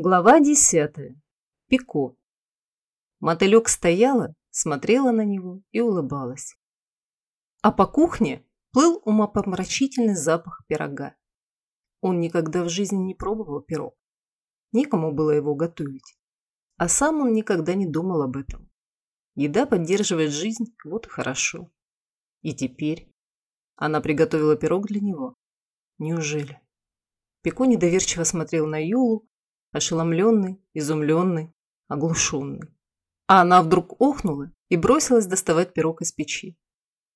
Глава десятая. Пико. Мотылек стояла, смотрела на него и улыбалась. А по кухне плыл умопомрачительный запах пирога. Он никогда в жизни не пробовал пирог. Никому было его готовить. А сам он никогда не думал об этом. Еда поддерживает жизнь, вот и хорошо. И теперь она приготовила пирог для него. Неужели? Пико недоверчиво смотрел на Юлу, ошеломленный, изумленный, оглушенный. А она вдруг охнула и бросилась доставать пирог из печи.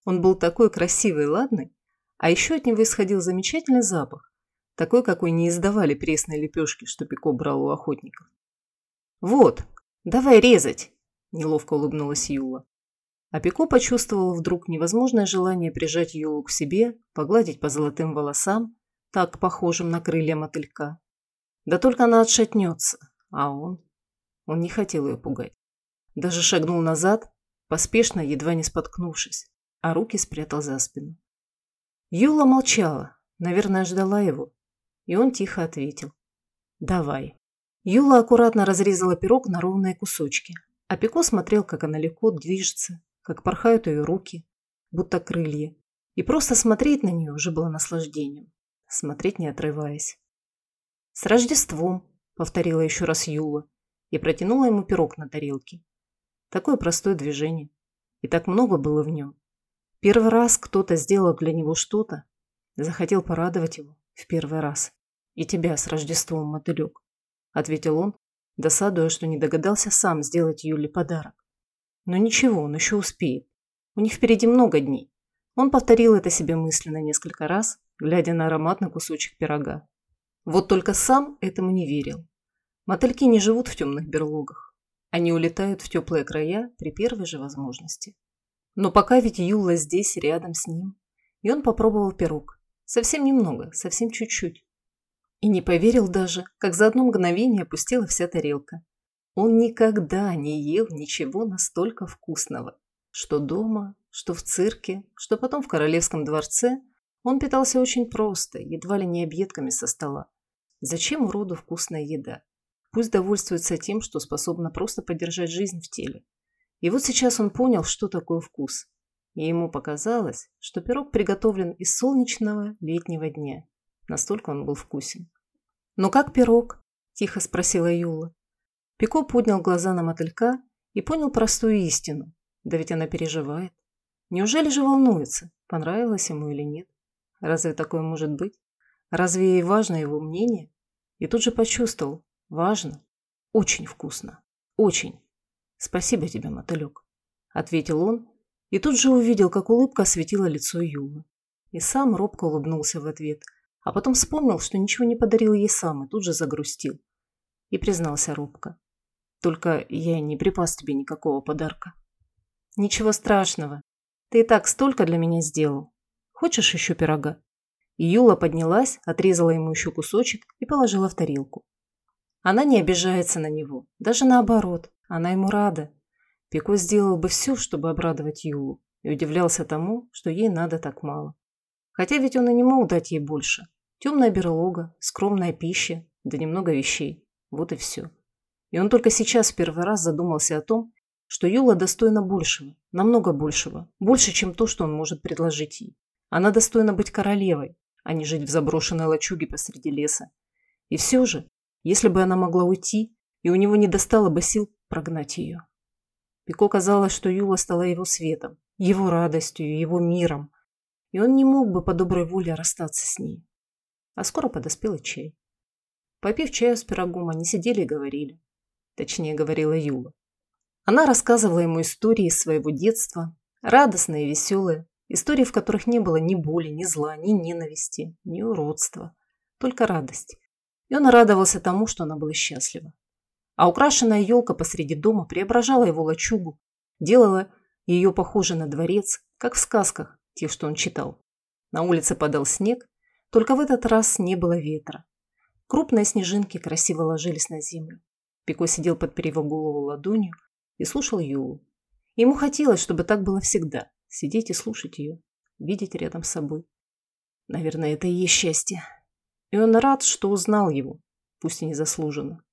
Он был такой красивый и ладный, а еще от него исходил замечательный запах, такой, какой не издавали пресные лепешки, что Пико брал у охотников. «Вот, давай резать!» – неловко улыбнулась Юла. А Пико почувствовал вдруг невозможное желание прижать Юлу к себе, погладить по золотым волосам, так похожим на крылья мотылька, да только она отшатнется, а он... Он не хотел ее пугать. Даже шагнул назад, поспешно, едва не споткнувшись, а руки спрятал за спину. Юла молчала, наверное, ждала его, и он тихо ответил. «Давай». Юла аккуратно разрезала пирог на ровные кусочки, а Пико смотрел, как она легко движется, как порхают ее руки, будто крылья, и просто смотреть на нее уже было наслаждением, смотреть не отрываясь. «С Рождеством!» – повторила еще раз Юла и протянула ему пирог на тарелке. Такое простое движение. И так много было в нем. Первый раз кто-то сделал для него что-то, захотел порадовать его в первый раз. «И тебя с Рождеством, мотылек!» – ответил он, досадуя, что не догадался сам сделать Юле подарок. Но ничего, он еще успеет. У них впереди много дней. Он повторил это себе мысленно несколько раз, глядя на ароматный кусочек пирога. Вот только сам этому не верил. Мотыльки не живут в темных берлогах. Они улетают в теплые края при первой же возможности. Но пока ведь Юла здесь, рядом с ним, и он попробовал пирог. Совсем немного, совсем чуть-чуть. И не поверил даже, как за одно мгновение опустила вся тарелка. Он никогда не ел ничего настолько вкусного. Что дома, что в цирке, что потом в королевском дворце, он питался очень просто, едва ли не объедками со стола. Зачем уроду вкусная еда? Пусть довольствуется тем, что способна просто поддержать жизнь в теле. И вот сейчас он понял, что такое вкус. И ему показалось, что пирог приготовлен из солнечного летнего дня. Настолько он был вкусен. «Но как пирог?» – тихо спросила Юла. Пико поднял глаза на мотылька и понял простую истину. Да ведь она переживает. Неужели же волнуется, понравилось ему или нет? Разве такое может быть? Разве ей важно его мнение? И тут же почувствовал. Важно. Очень вкусно. Очень. Спасибо тебе, мотылек. Ответил он и тут же увидел, как улыбка осветила лицо Юлы. И сам робко улыбнулся в ответ, а потом вспомнил, что ничего не подарил ей сам, и тут же загрустил. И признался робко. Только я не припас тебе никакого подарка. Ничего страшного. Ты и так столько для меня сделал. Хочешь еще пирога? Юла поднялась, отрезала ему еще кусочек и положила в тарелку. Она не обижается на него, даже наоборот, она ему рада. Пико сделал бы все, чтобы обрадовать Юлу, и удивлялся тому, что ей надо так мало. Хотя ведь он и не мог дать ей больше. Темная берлога, скромная пища, да немного вещей. Вот и все. И он только сейчас в первый раз задумался о том, что Юла достойна большего, намного большего, больше, чем то, что он может предложить ей. Она достойна быть королевой, а не жить в заброшенной лачуге посреди леса. И все же, если бы она могла уйти, и у него не достало бы сил прогнать ее. Пико казалось, что Юла стала его светом, его радостью, его миром, и он не мог бы по доброй воле расстаться с ней. А скоро подоспел и чай. Попив чаю с пирогом, они сидели и говорили. Точнее, говорила Юла. Она рассказывала ему истории своего детства, радостные и веселые, Истории, в которых не было ни боли, ни зла, ни ненависти, ни уродства. Только радость. И он радовался тому, что она была счастлива. А украшенная елка посреди дома преображала его лачугу, делала ее похожей на дворец, как в сказках, тех, что он читал. На улице падал снег, только в этот раз не было ветра. Крупные снежинки красиво ложились на землю. Пико сидел, подперев голову ладонью, и слушал Юлу. Ему хотелось, чтобы так было всегда. Сидеть и слушать ее, видеть рядом с собой. Наверное, это и есть счастье. И он рад, что узнал его, пусть и незаслуженно.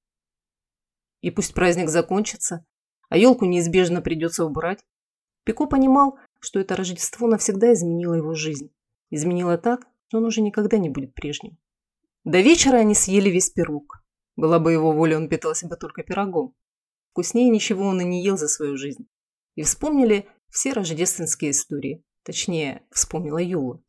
и пусть праздник закончится, а елку неизбежно придется убрать. Пико понимал, что это Рождество навсегда изменило его жизнь. Изменило так, что он уже никогда не будет прежним. До вечера они съели весь пирог. Была бы его воля, он питался бы только пирогом. Вкуснее ничего он и не ел за свою жизнь. И вспомнили все рождественские истории. Точнее, вспомнила Юла.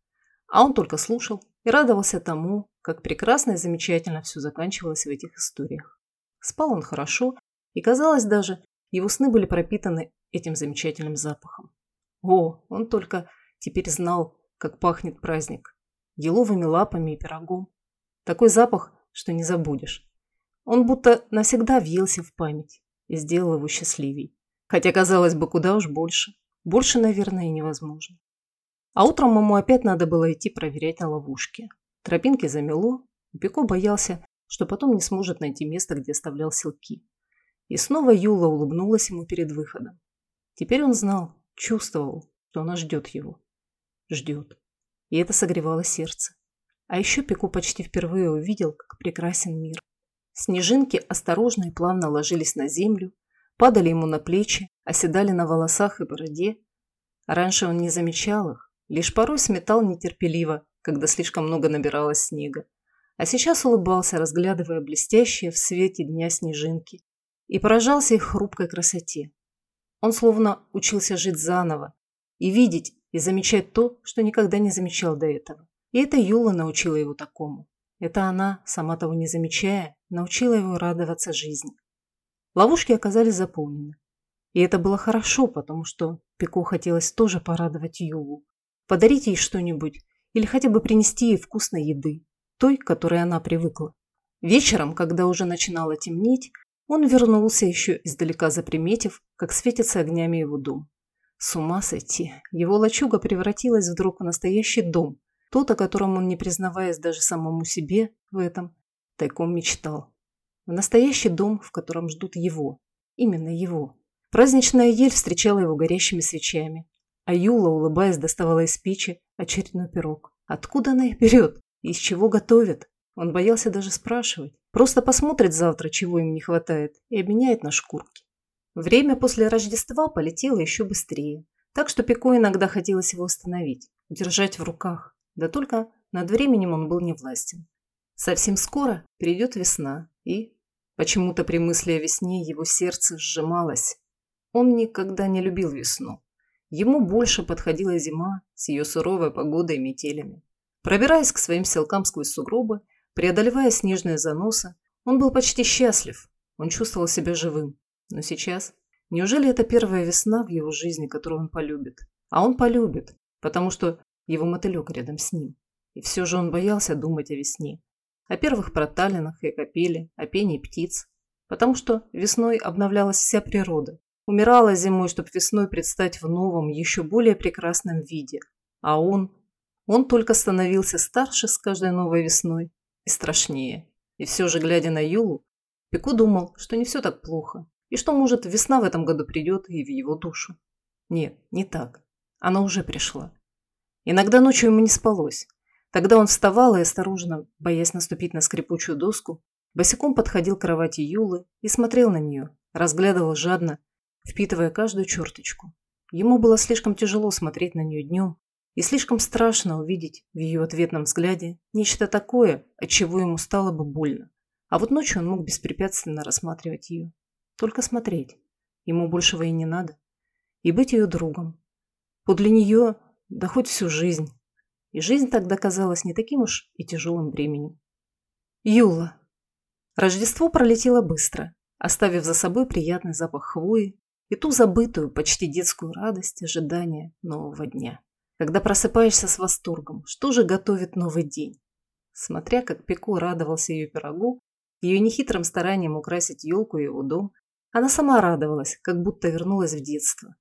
А он только слушал и радовался тому, как прекрасно и замечательно все заканчивалось в этих историях. Спал он хорошо, и казалось даже, его сны были пропитаны этим замечательным запахом. О, он только теперь знал, как пахнет праздник. Еловыми лапами и пирогом. Такой запах, что не забудешь. Он будто навсегда въелся в память и сделал его счастливей. Хотя, казалось бы, куда уж больше. Больше, наверное, невозможно. А утром ему опять надо было идти проверять на ловушке. Тропинки замело, и Пико боялся, что потом не сможет найти место, где оставлял селки. И снова Юла улыбнулась ему перед выходом. Теперь он знал, чувствовал, что она ждет его. Ждет. И это согревало сердце. А еще Пико почти впервые увидел, как прекрасен мир. Снежинки осторожно и плавно ложились на землю, падали ему на плечи, оседали на волосах и бороде. Раньше он не замечал их, лишь порой сметал нетерпеливо, когда слишком много набиралось снега. А сейчас улыбался, разглядывая блестящие в свете дня снежинки, и поражался их хрупкой красоте. Он словно учился жить заново и видеть и замечать то, что никогда не замечал до этого. И это Юла научила его такому. Это она, сама того не замечая, научила его радоваться жизни. Ловушки оказались заполнены. И это было хорошо, потому что Пико хотелось тоже порадовать Юлу. Подарить ей что-нибудь или хотя бы принести ей вкусной еды, той, к которой она привыкла. Вечером, когда уже начинало темнеть, он вернулся еще издалека заприметив, как светится огнями его дом. С ума сойти. Его лачуга превратилась вдруг в настоящий дом, тот, о котором он, не признаваясь даже самому себе в этом, тайком мечтал. В настоящий дом, в котором ждут его. Именно его. Праздничная ель встречала его горящими свечами. А Юла, улыбаясь, доставала из печи очередной пирог. Откуда она их берет? Из чего готовит? Он боялся даже спрашивать. Просто посмотрит завтра, чего им не хватает, и обменяет на шкурки. Время после Рождества полетело еще быстрее. Так что Пико иногда хотелось его остановить, держать в руках. Да только над временем он был не властен. Совсем скоро придет весна, и почему-то при мысли о весне его сердце сжималось. Он никогда не любил весну. Ему больше подходила зима с ее суровой погодой и метелями. Пробираясь к своим селкам сквозь сугробы, преодолевая снежные заносы, он был почти счастлив. Он чувствовал себя живым. Но сейчас... Неужели это первая весна в его жизни, которую он полюбит? А он полюбит, потому что его мотылек рядом с ним. И все же он боялся думать о весне. О первых проталинах и капеле, о пении птиц. Потому что весной обновлялась вся природа. Умирала зимой, чтобы весной предстать в новом, еще более прекрасном виде. А он... Он только становился старше с каждой новой весной и страшнее. И все же, глядя на Юлу, Пику думал, что не все так плохо, и что, может, весна в этом году придет и в его душу. Нет, не так. Она уже пришла. Иногда ночью ему не спалось. Тогда он вставал и осторожно, боясь наступить на скрипучую доску, босиком подходил к кровати Юлы и смотрел на нее, разглядывал жадно, впитывая каждую черточку. Ему было слишком тяжело смотреть на нее днем и слишком страшно увидеть в ее ответном взгляде нечто такое, от чего ему стало бы больно. А вот ночью он мог беспрепятственно рассматривать ее. Только смотреть. Ему большего и не надо. И быть ее другом. Подле нее да хоть всю жизнь. И жизнь тогда казалась не таким уж и тяжелым бременем. Юла. Рождество пролетело быстро, оставив за собой приятный запах хвои и ту забытую, почти детскую радость ожидания нового дня. Когда просыпаешься с восторгом, что же готовит новый день? Смотря как Пеко радовался ее пирогу, ее нехитрым старанием украсить елку и его дом, она сама радовалась, как будто вернулась в детство.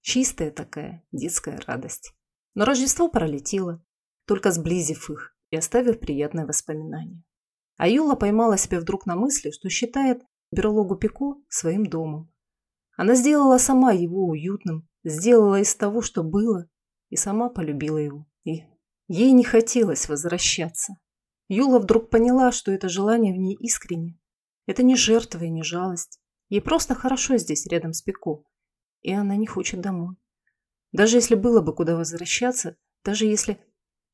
Чистая такая детская радость. Но Рождество пролетело, только сблизив их и оставив приятное воспоминание. А Юла поймала себя вдруг на мысли, что считает берлогу Пико своим домом. Она сделала сама его уютным, сделала из того, что было, и сама полюбила его. И ей не хотелось возвращаться. Юла вдруг поняла, что это желание в ней искренне. Это не жертва и не жалость. Ей просто хорошо здесь, рядом с Пико. И она не хочет домой. Даже если было бы куда возвращаться, даже если...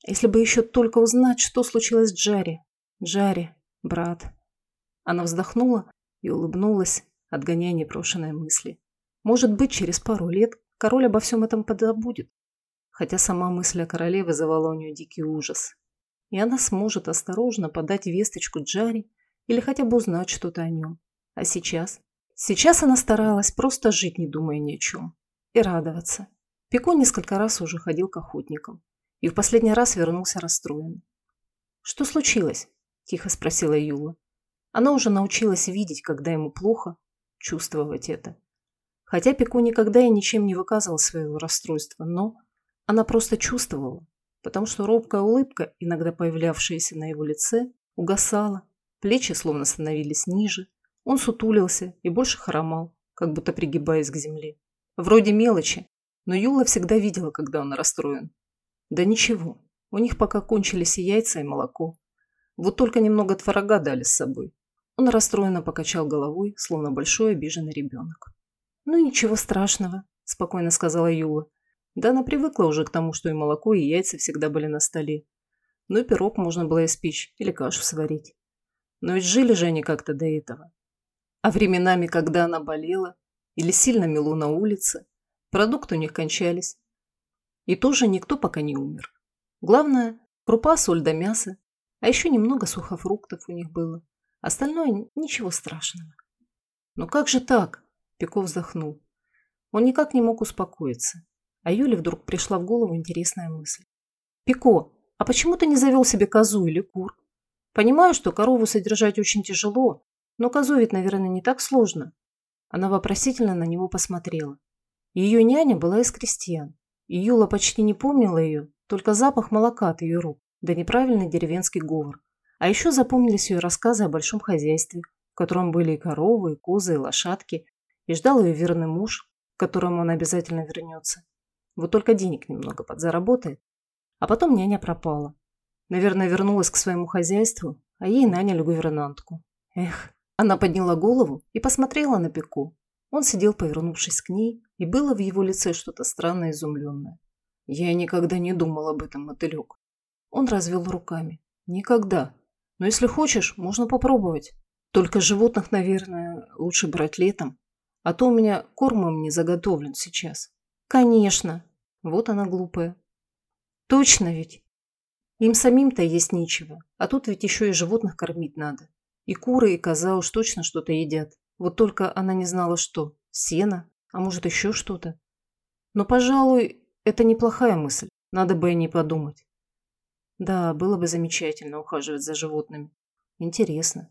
Если бы еще только узнать, что случилось с Джарри. Джарри, брат. Она вздохнула и улыбнулась, отгоняя непрошенные мысли. Может быть, через пару лет король обо всем этом подзабудет. Хотя сама мысль о короле вызывала у нее дикий ужас. И она сможет осторожно подать весточку Джарри или хотя бы узнать что-то о нем. А сейчас? Сейчас она старалась просто жить, не думая ни о чем. И радоваться. Пико несколько раз уже ходил к охотникам. И в последний раз вернулся расстроен. «Что случилось?» – тихо спросила Юла. Она уже научилась видеть, когда ему плохо, чувствовать это. Хотя Пико никогда и ничем не выказывал своего расстройства, но она просто чувствовала, потому что робкая улыбка, иногда появлявшаяся на его лице, угасала, плечи словно становились ниже, он сутулился и больше хромал, как будто пригибаясь к земле. Вроде мелочи, но Юла всегда видела, когда он расстроен. Да ничего, у них пока кончились и яйца, и молоко. Вот только немного творога дали с собой. Он расстроенно покачал головой, словно большой обиженный ребенок. «Ну ничего страшного», – спокойно сказала Юла. Да она привыкла уже к тому, что и молоко, и яйца всегда были на столе. Ну и пирог можно было испечь или кашу сварить. Но ведь жили же они как-то до этого. А временами, когда она болела или сильно мело на улице, продукты у них кончались. И тоже никто пока не умер. Главное – крупа, соль да мясо, а еще немного сухофруктов у них было. Остальное – ничего страшного. Но как же так? Пеков вздохнул. Он никак не мог успокоиться. А Юле вдруг пришла в голову интересная мысль. «Пико, а почему ты не завел себе козу или кур? Понимаю, что корову содержать очень тяжело, но козу ведь, наверное, не так сложно». Она вопросительно на него посмотрела. Ее няня была из крестьян, и Юла почти не помнила ее, только запах молока от ее рук, да неправильный деревенский говор. А еще запомнились ее рассказы о большом хозяйстве, в котором были и коровы, и козы, и лошадки, и ждал ее верный муж, к которому он обязательно вернется. Вот только денег немного подзаработает. А потом няня пропала. Наверное, вернулась к своему хозяйству, а ей наняли гувернантку. Эх, она подняла голову и посмотрела на Пеку. Он сидел, повернувшись к ней, и было в его лице что-то странное изумленное. Я никогда не думал об этом, мотылек. Он развел руками. Никогда. Но если хочешь, можно попробовать. Только животных, наверное, лучше брать летом. А то у меня корм не заготовлен сейчас. Конечно. Вот она глупая. Точно ведь. Им самим-то есть нечего. А тут ведь еще и животных кормить надо. И куры, и коза уж точно что-то едят. Вот только она не знала что. Сено. А может еще что-то. Но, пожалуй, это неплохая мысль. Надо бы о ней подумать. Да, было бы замечательно ухаживать за животными. Интересно.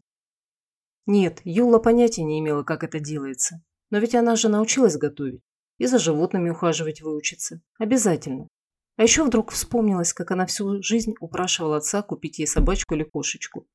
Нет, Юла понятия не имела, как это делается. Но ведь она же научилась готовить. И за животными ухаживать выучиться. Обязательно. А еще вдруг вспомнилось, как она всю жизнь упрашивала отца купить ей собачку или кошечку.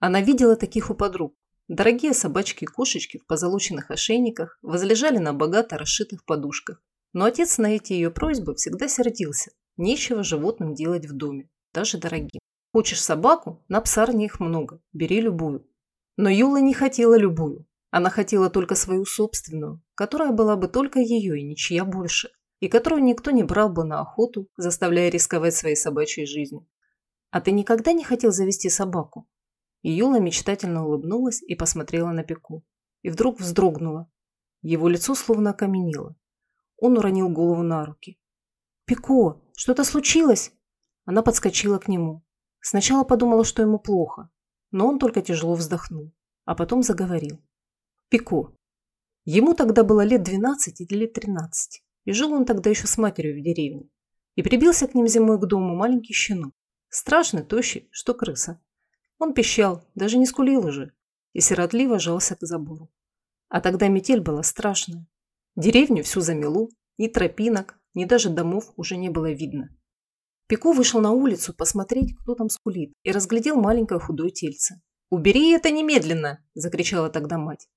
Она видела таких у подруг. Дорогие собачки и кошечки в позолоченных ошейниках возлежали на богато расшитых подушках. Но отец на эти ее просьбы всегда сердился. Нечего животным делать в доме, даже дорогим. Хочешь собаку? На псарне их много. Бери любую. Но Юла не хотела любую. Она хотела только свою собственную, которая была бы только ее и ничья больше, и которую никто не брал бы на охоту, заставляя рисковать своей собачьей жизнью. «А ты никогда не хотел завести собаку?» И Юла мечтательно улыбнулась и посмотрела на Пеку. И вдруг вздрогнула. Его лицо словно окаменело. Он уронил голову на руки. «Пико, что-то случилось?» Она подскочила к нему. Сначала подумала, что ему плохо, но он только тяжело вздохнул, а потом заговорил. Пико. Ему тогда было лет 12 или лет 13, и жил он тогда еще с матерью в деревне. И прибился к ним зимой к дому маленький щенок. Страшный, тощий, что крыса. Он пищал, даже не скулил уже, и сиротливо жался к забору. А тогда метель была страшная. Деревню всю замело, ни тропинок, ни даже домов уже не было видно. Пико вышел на улицу посмотреть, кто там скулит, и разглядел маленькое худое тельце. «Убери это немедленно!» – закричала тогда мать.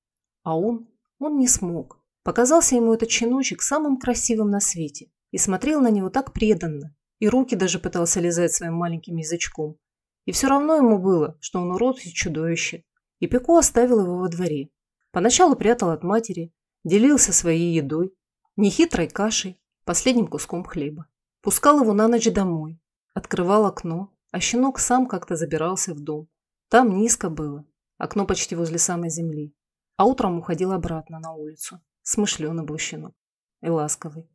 А он, он не смог. Показался ему этот щеночек самым красивым на свете и смотрел на него так преданно, и руки даже пытался лизать своим маленьким язычком. И все равно ему было, что он урод и чудовище. И Пико оставил его во дворе. Поначалу прятал от матери, делился своей едой, нехитрой кашей, последним куском хлеба. Пускал его на ночь домой, открывал окно, а щенок сам как-то забирался в дом. Там низко было, окно почти возле самой земли. А утром уходил обратно на улицу. Смышленый был щенок. И ласковый.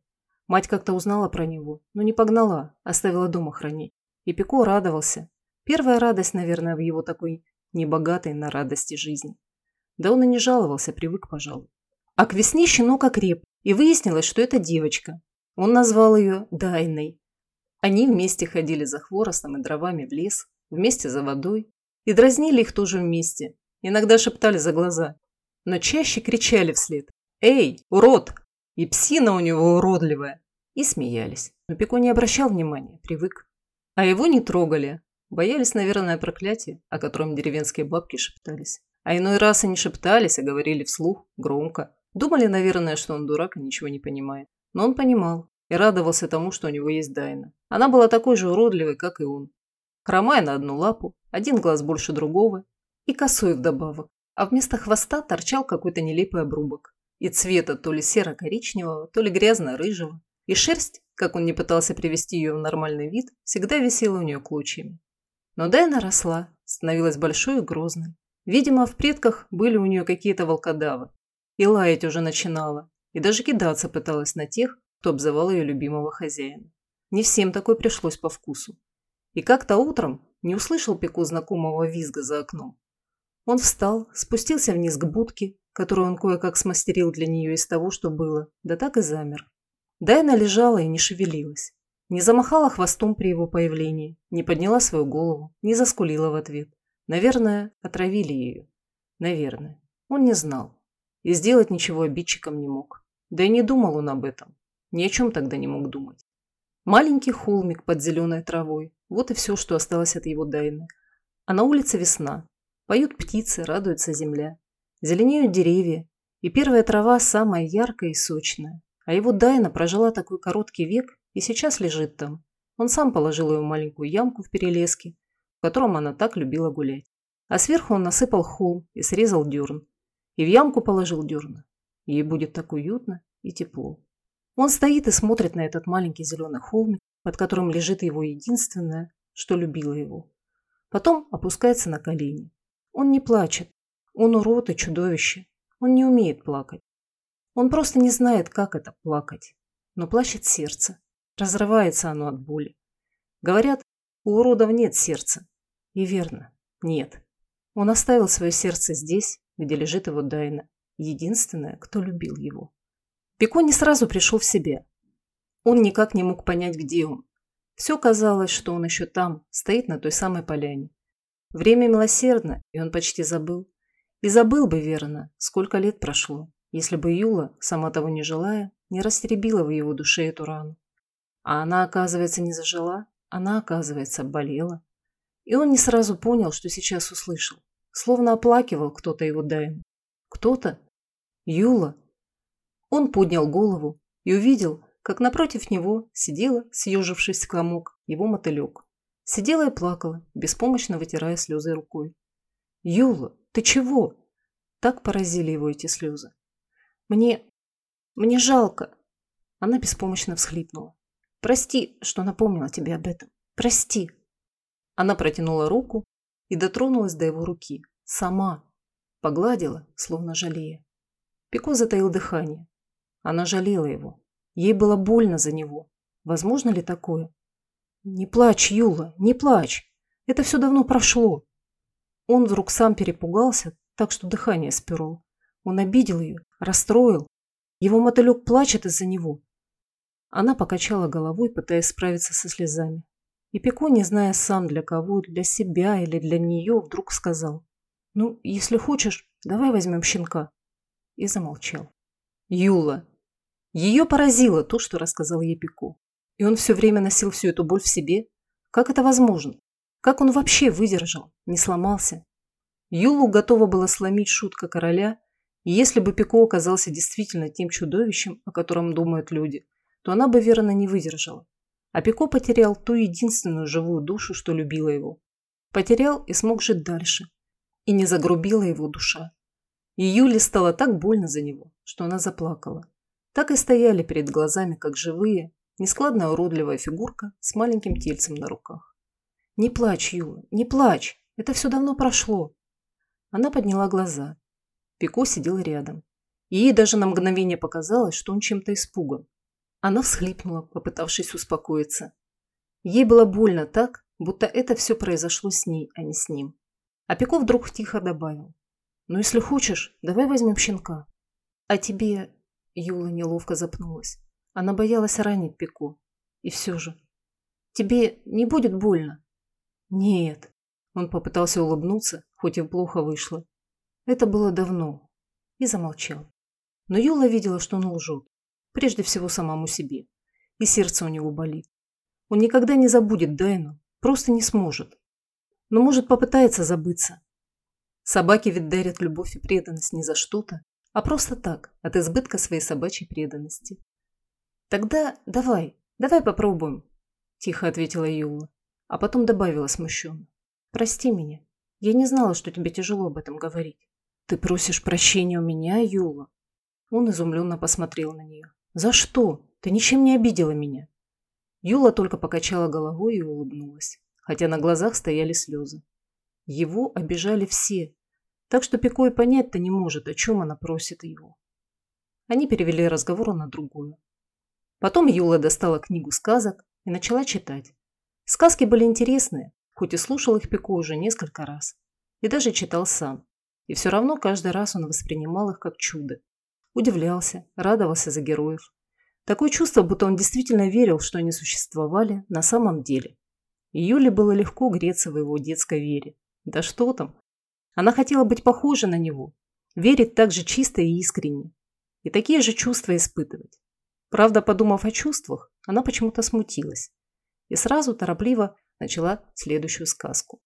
Мать как-то узнала про него, но не погнала, оставила дома хранить. И Пико радовался. Первая радость, наверное, в его такой небогатой на радости жизни. Да он и не жаловался, привык, пожалуй. А к весне щенок окреп, и выяснилось, что это девочка. Он назвал ее Дайной. Они вместе ходили за хворостом и дровами в лес, вместе за водой, и дразнили их тоже вместе. Иногда шептали за глаза, но чаще кричали вслед «Эй, урод!» и псина у него уродливая. И смеялись. Но Пико не обращал внимания, привык. А его не трогали. Боялись, наверное, проклятия, о котором деревенские бабки шептались. А иной раз они шептались, а говорили вслух, громко. Думали, наверное, что он дурак и ничего не понимает. Но он понимал и радовался тому, что у него есть Дайна. Она была такой же уродливой, как и он. Хромая на одну лапу, один глаз больше другого и косой вдобавок. А вместо хвоста торчал какой-то нелепый обрубок. И цвета то ли серо-коричневого, то ли грязно-рыжего. И шерсть, как он не пытался привести ее в нормальный вид, всегда висела у нее клочьями. Но Дайна росла, становилась большой и грозной. Видимо, в предках были у нее какие-то волкодавы. И лаять уже начинала, и даже кидаться пыталась на тех, кто обзывал ее любимого хозяина. Не всем такой пришлось по вкусу. И как-то утром не услышал Пеку знакомого визга за окном. Он встал, спустился вниз к будке, которую он кое-как смастерил для нее из того, что было, да так и замер. Дайна лежала и не шевелилась. Не замахала хвостом при его появлении, не подняла свою голову, не заскулила в ответ. Наверное, отравили ее. Наверное. Он не знал. И сделать ничего обидчиком не мог. Да и не думал он об этом. Ни о чем тогда не мог думать. Маленький холмик под зеленой травой. Вот и все, что осталось от его Дайны. А на улице весна. Поют птицы, радуется земля. Зеленеют деревья. И первая трава самая яркая и сочная. А его Дайна прожила такой короткий век и сейчас лежит там. Он сам положил ее в маленькую ямку в перелеске, котором она так любила гулять. А сверху он насыпал холм и срезал дерн. И в ямку положил дерна. Ей будет так уютно и тепло. Он стоит и смотрит на этот маленький зеленый холмик, под которым лежит его единственное, что любило его. Потом опускается на колени. Он не плачет. Он урод и чудовище. Он не умеет плакать. Он просто не знает, как это плакать. Но плачет сердце. Разрывается оно от боли. Говорят, у уродов нет сердца. И верно, нет. Он оставил свое сердце здесь, где лежит его Дайна, единственная, кто любил его. Пико не сразу пришел в себя. Он никак не мог понять, где он. Все казалось, что он еще там, стоит на той самой поляне. Время милосердно, и он почти забыл. И забыл бы, верно, сколько лет прошло, если бы Юла, сама того не желая, не растеребила в его душе эту рану. А она, оказывается, не зажила, она, оказывается, болела. И он не сразу понял, что сейчас услышал. Словно оплакивал кто-то его Дайну. Кто-то? Юла. Он поднял голову и увидел, как напротив него сидела, съежившись в комок, его мотылек. Сидела и плакала, беспомощно вытирая слезы рукой. «Юла, ты чего?» Так поразили его эти слезы. «Мне... мне жалко!» Она беспомощно всхлипнула. «Прости, что напомнила тебе об этом. Прости!» Она протянула руку и дотронулась до его руки. Сама. Погладила, словно жалея. Пико затаил дыхание. Она жалела его. Ей было больно за него. Возможно ли такое? «Не плачь, Юла, не плачь. Это все давно прошло». Он вдруг сам перепугался, так что дыхание сперло. Он обидел ее, расстроил. Его мотылек плачет из-за него. Она покачала головой, пытаясь справиться со слезами. И Пико, не зная сам для кого, для себя или для нее, вдруг сказал, «Ну, если хочешь, давай возьмем щенка». И замолчал. Юла. Ее поразило то, что рассказал ей. И он все время носил всю эту боль в себе. Как это возможно? Как он вообще выдержал? Не сломался? Юлу готова была сломить шутка короля, и если бы Пико оказался действительно тем чудовищем, о котором думают люди, то она бы верно не выдержала. А Пико потерял ту единственную живую душу, что любила его. Потерял и смог жить дальше. И не загрубила его душа. И Юле стало так больно за него, что она заплакала. Так и стояли перед глазами, как живые, нескладная уродливая фигурка с маленьким тельцем на руках. «Не плачь, Юла, не плачь! Это все давно прошло!» Она подняла глаза. Пико сидел рядом. И ей даже на мгновение показалось, что он чем-то испуган. Она всхлипнула, попытавшись успокоиться. Ей было больно так, будто это все произошло с ней, а не с ним. А Пико вдруг тихо добавил. «Ну, если хочешь, давай возьмем щенка. А тебе...» Юла неловко запнулась. Она боялась ранить Пико. И все же. «Тебе не будет больно?» «Нет». Он попытался улыбнуться, хоть и плохо вышло. Это было давно. И замолчал. Но Юла видела, что он лжет. Прежде всего самому себе. И сердце у него болит. Он никогда не забудет Дайну. Просто не сможет. Но может попытается забыться. Собаки ведь дарят любовь и преданность не за что-то, а просто так, от избытка своей собачьей преданности. «Тогда давай, давай попробуем», – тихо ответила Юла, а потом добавила смущенно. «Прости меня. Я не знала, что тебе тяжело об этом говорить». «Ты просишь прощения у меня, Юла?» Он изумленно посмотрел на нее. «За что? Ты ничем не обидела меня». Юла только покачала головой и улыбнулась, хотя на глазах стояли слезы. Его обижали все, так что Пико и понять-то не может, о чем она просит его. Они перевели разговор на другую. Потом Юла достала книгу сказок и начала читать. Сказки были интересные, хоть и слушал их Пико уже несколько раз. И даже читал сам. И все равно каждый раз он воспринимал их как чудо. Удивлялся, радовался за героев. Такое чувство, будто он действительно верил, что они существовали на самом деле. Юле было легко греться в его детской вере. Да что там. Она хотела быть похожа на него, верить так же чисто и искренне. И такие же чувства испытывать. Правда, подумав о чувствах, она почему-то смутилась. И сразу торопливо начала следующую сказку.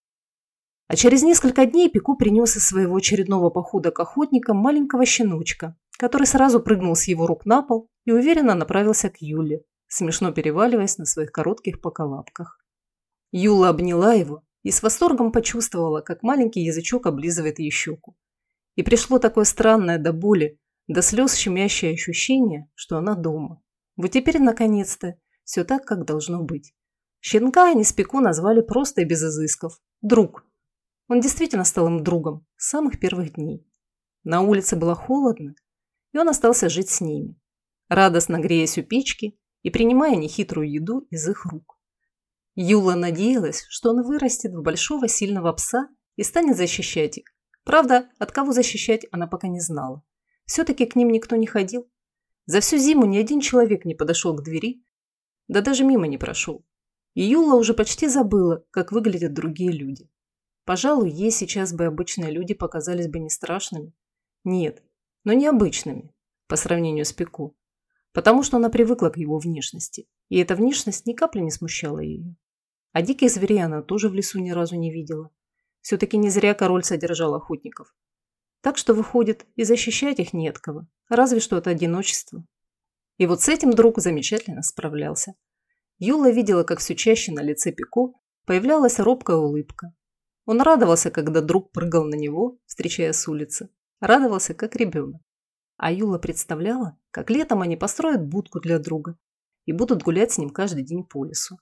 А через несколько дней Пику принес из своего очередного похода к охотникам маленького щеночка, который сразу прыгнул с его рук на пол и уверенно направился к Юле, смешно переваливаясь на своих коротких поколапках. Юла обняла его и с восторгом почувствовала, как маленький язычок облизывает ей щеку. И пришло такое странное до боли, до слез щемящее ощущение, что она дома. Вот теперь, наконец-то, все так, как должно быть. Щенка они с Пику назвали просто и без изысков. Друг. Он действительно стал им другом с самых первых дней. На улице было холодно, и он остался жить с ними, радостно греясь у печки и принимая нехитрую еду из их рук. Юла надеялась, что он вырастет в большого сильного пса и станет защищать их. Правда, от кого защищать она пока не знала. Все-таки к ним никто не ходил. За всю зиму ни один человек не подошел к двери, да даже мимо не прошел. И Юла уже почти забыла, как выглядят другие люди. Пожалуй, ей сейчас бы обычные люди показались бы не страшными. Нет, но необычными по сравнению с Пику, потому что она привыкла к его внешности, и эта внешность ни капли не смущала ее. А диких зверей она тоже в лесу ни разу не видела. Все-таки не зря король содержал охотников. Так что, выходит, и защищать их не от кого, разве что от одиночества. И вот с этим друг замечательно справлялся. Юла видела, как все чаще на лице Пико появлялась робкая улыбка. Он радовался, когда друг прыгал на него, встречая с улицы, Радовался, как ребенок. А Юла представляла, как летом они построят будку для друга и будут гулять с ним каждый день по лесу.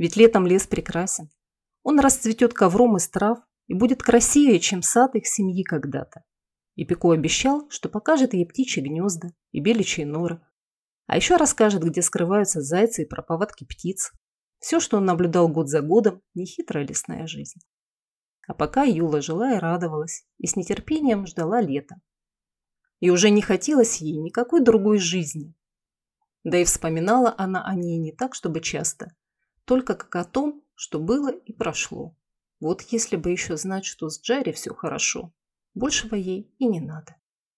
Ведь летом лес прекрасен. Он расцветет ковром из трав и будет красивее, чем сад их семьи когда-то. И Пико обещал, что покажет ей птичьи гнезда и беличьи норы. А еще расскажет, где скрываются зайцы и про повадки птиц. Все, что он наблюдал год за годом, нехитрая лесная жизнь. А пока Юла жила и радовалась, и с нетерпением ждала лета. И уже не хотелось ей никакой другой жизни. Да и вспоминала она о ней не так, чтобы часто, только как о том, что было и прошло. Вот если бы еще знать, что с Джерри все хорошо, большего ей и не надо.